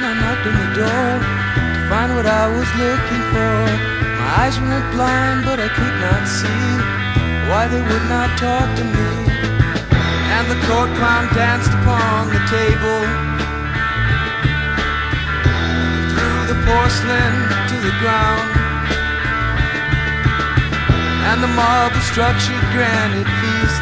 opened the door to find what I was looking for. My eyes went blind, but I could not see why they would not talk to me. And the court clown danced upon the table, threw the porcelain to the ground. And the marble structured granite feast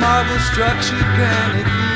marble structured granite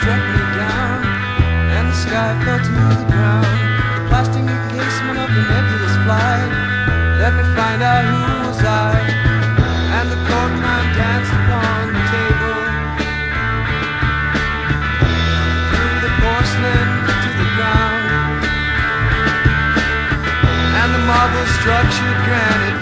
struck me down, and the sky fell to the ground. The encasement of the nebulous flight let me find out who was I. And the clown danced upon the table, threw the porcelain to the ground, and the marble structured granite